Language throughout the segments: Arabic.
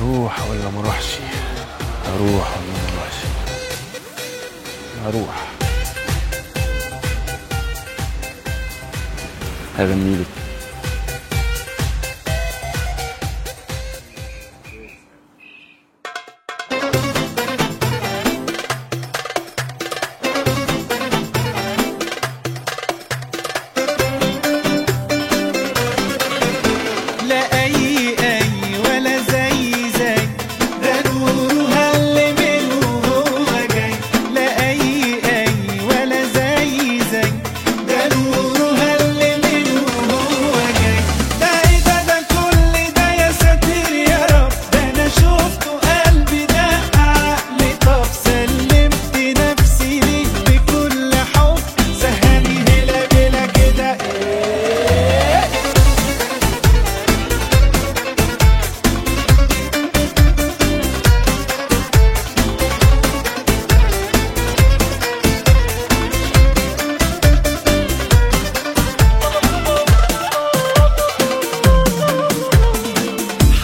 أروح ولا ما أروحش؟ أروح ولا ما أروحش؟ أروح. هذا النيل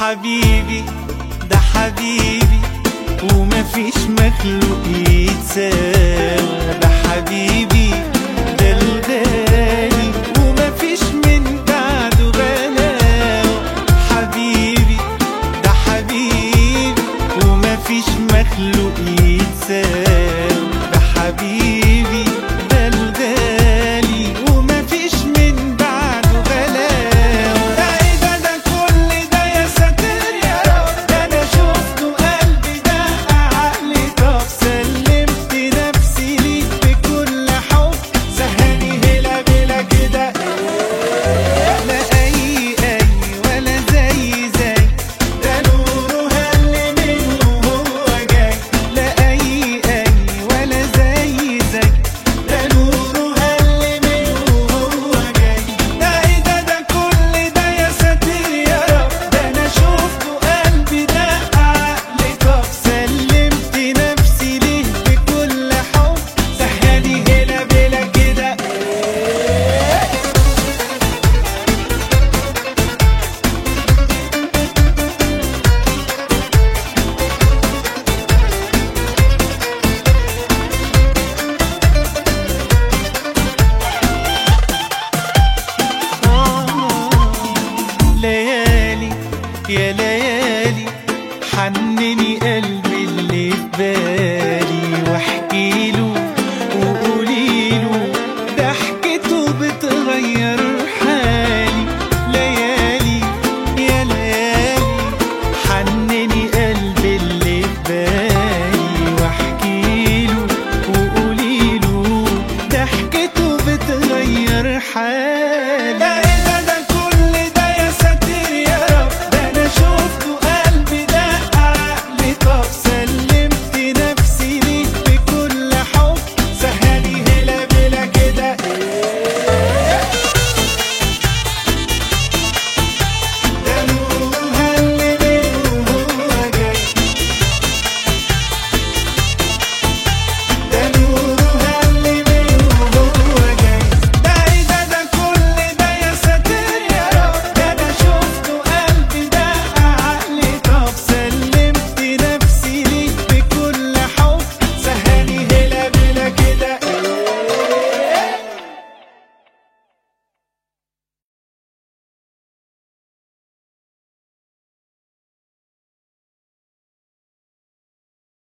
حبيبي ده حبيبي ومفيش مخلوقين. عنني قلبي اللي في بالي واحكي له وقولي له ضحكته بتغير حالي. ليالي يا ليالي حنني قلبي اللي في بالي واحكي له وقولي له ضحكته بتغير حالي.